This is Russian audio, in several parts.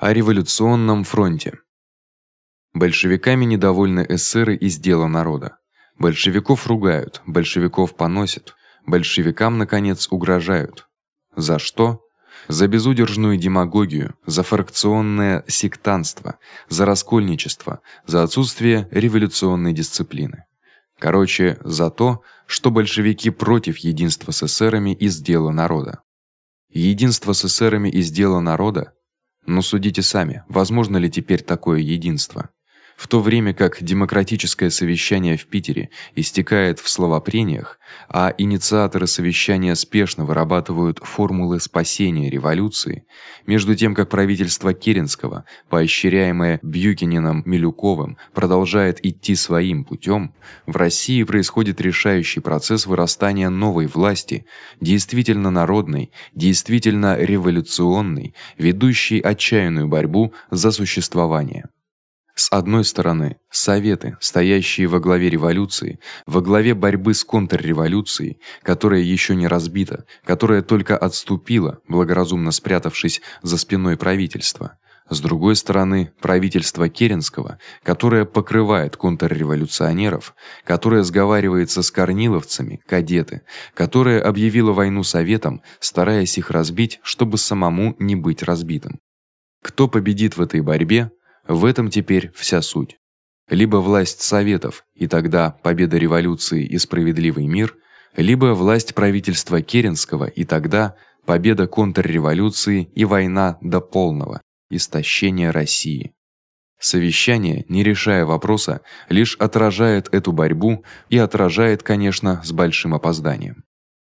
О революционном фронте. Большевиками недовольны эсеры из дела народа. Большевиков ругают, большевиков поносят, большевикам наконец угрожают. За что? За безудержную демагогию, за фракционное сектантство, за раскольничество, за отсутствие революционной дисциплины. Короче, за то, что большевики против единства с эсерами из дела народа. Единство с эсерами из дела народа но судите сами, возможно ли теперь такое единство? В то время как демократическое совещание в Питере истекает в словопрениях, а инициаторы совещания спешно вырабатывают формулы спасения революции, между тем как правительство Керенского, поощряемое Бьюкининым Милюковым, продолжает идти своим путём, в России происходит решающий процесс вырастания новой власти, действительно народной, действительно революционной, ведущей отчаянную борьбу за существование. С одной стороны, советы, стоящие во главе революции, во главе борьбы с контрреволюцией, которая ещё не разбита, которая только отступила, благоразумно спрятавшись за спиной правительства. С другой стороны, правительство Керенского, которое покрывает контрреволюционеров, которое сговаривается с корниловцами, кадеты, которое объявило войну советам, стараясь их разбить, чтобы самому не быть разбитым. Кто победит в этой борьбе, в этом теперь вся суть. Либо власть советов, и тогда победа революции и справедливый мир, либо власть правительства Керенского, и тогда победа контрреволюции и война до полного истощения России. Совещание, не решая вопроса, лишь отражает эту борьбу и отражает, конечно, с большим опозданием.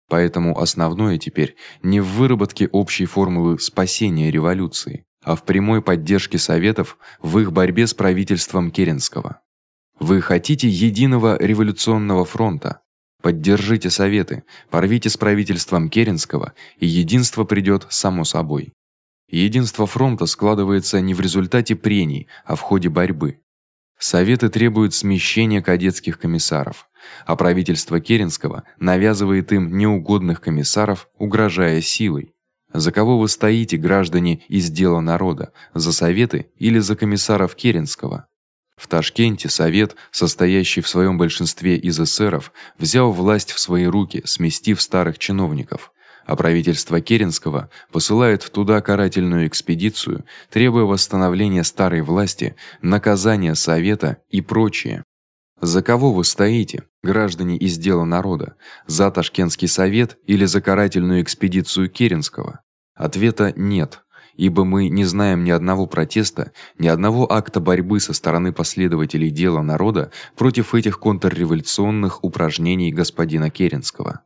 Поэтому основное теперь не в выработке общей формулы спасения революции, а в прямой поддержке советов в их борьбе с правительством Керенского. Вы хотите единого революционного фронта? Поддержите советы, порвите с правительством Керенского, и единство придёт само собой. Единство фронта складывается не в результате прений, а в ходе борьбы. Советы требуют смещения кадетских комиссаров, а правительство Керенского навязывает им неугодных комиссаров, угрожая силой. За кого вы стоите, граждане из дела народа? За советы или за комиссаров Керенского? В Ташкенте совет, состоящий в своём большинстве из эсеров, взял власть в свои руки, сместив старых чиновников. А правительство Керенского посылает туда карательную экспедицию, требуя восстановления старой власти, наказания совета и прочее. За кого вы стоите, граждане из дела народа? За Ташкентский совет или за карательную экспедицию Керенского? Ответа нет, ибо мы не знаем ни одного протеста, ни одного акта борьбы со стороны последователей дела народа против этих контрреволюционных упражнений господина Керенского.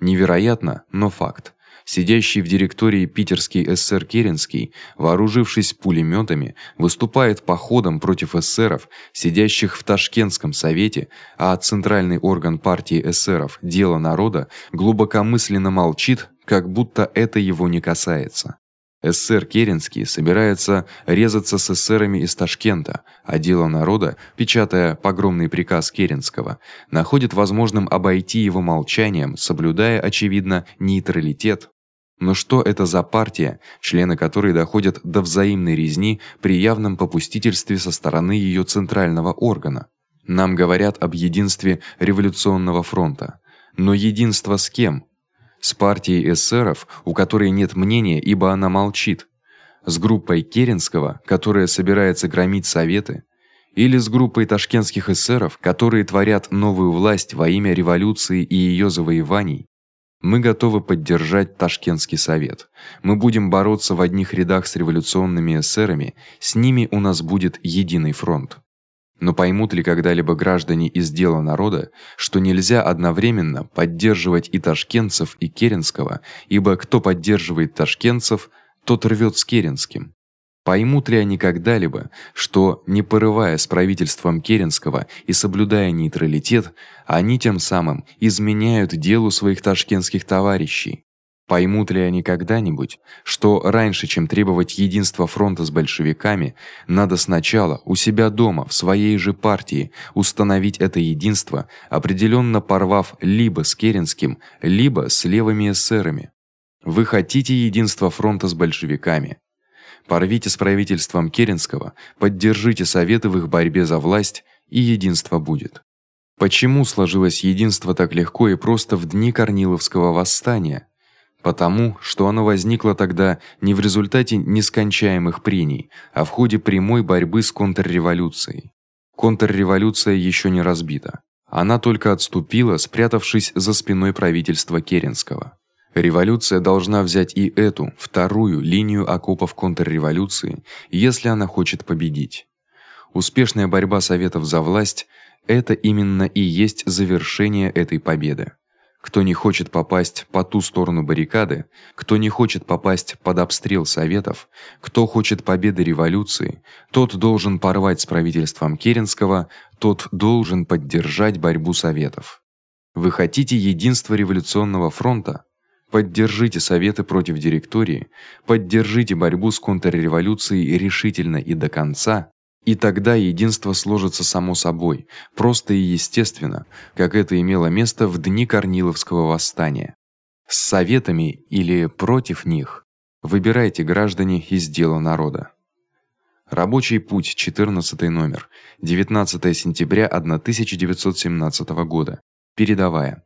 Невероятно, но факт сидящий в директории питерский эсер Керенский, вооружившись пулемётами, выступает походом против эсеров, сидящих в Ташкентском совете, а центральный орган партии эсеров Дело народа глубокомысленно молчит, как будто это его не касается. СССР Керенский собирается резаться с эсерами из Ташкента, а дело народа, печатая погромный приказ Керенского, находит возможным обойти его молчанием, соблюдая очевидно нейтралитет, но что это за партия, члены которой доходят до взаимной резни при явном попустительстве со стороны её центрального органа? Нам говорят об единстве революционного фронта. Но единство с кем? С партией эсеров, у которой нет мнения, ибо она молчит. С группой Керенского, которая собирается громить советы, или с группой ташкентских эсеров, которые творят новую власть во имя революции и её завоеваний. Мы готовы поддержать Ташкентский совет. Мы будем бороться в одних рядах с революционными эсерами, с ними у нас будет единый фронт. Но поймут ли когда-либо граждане из дела народа, что нельзя одновременно поддерживать и ташкентцев, и Керенского, ибо кто поддерживает ташкентцев, тот рвёт с Керенским. Поймут ли они когда-либо, что не порывая с правительством Керенского и соблюдая нейтралитет, они тем самым изменяют делу своих ташкентских товарищей? Поймут ли они когда-нибудь, что раньше, чем требовать единства фронта с большевиками, надо сначала у себя дома, в своей же партии, установить это единство, определённо порвав либо с Керенским, либо с левыми эсерами? Вы хотите единства фронта с большевиками? Порвите с правительством Керенского, поддержите советы в их борьбе за власть, и единство будет. Почему сложилось единство так легко и просто в дни Корниловского восстания? Потому, что оно возникло тогда не в результате нескончаемых прений, а в ходе прямой борьбы с контрреволюцией. Контрреволюция ещё не разбита. Она только отступила, спрятавшись за спиной правительства Керенского. Революция должна взять и эту, вторую линию окопов контрреволюции, если она хочет победить. Успешная борьба советов за власть это именно и есть завершение этой победы. Кто не хочет попасть по ту сторону баррикады, кто не хочет попасть под обстрел советов, кто хочет победы революции, тот должен порвать с правительством Керенского, тот должен поддержать борьбу советов. Вы хотите единства революционного фронта? Поддержите советы против директории, поддержите борьбу с контрреволюцией решительно и до конца, и тогда единство сложится само собой, просто и естественно, как это имело место в дни Корниловского восстания. С советами или против них выбирайте граждане из дела народа. Рабочий путь, 14 номер, 19 сентября 1917 года. Передавая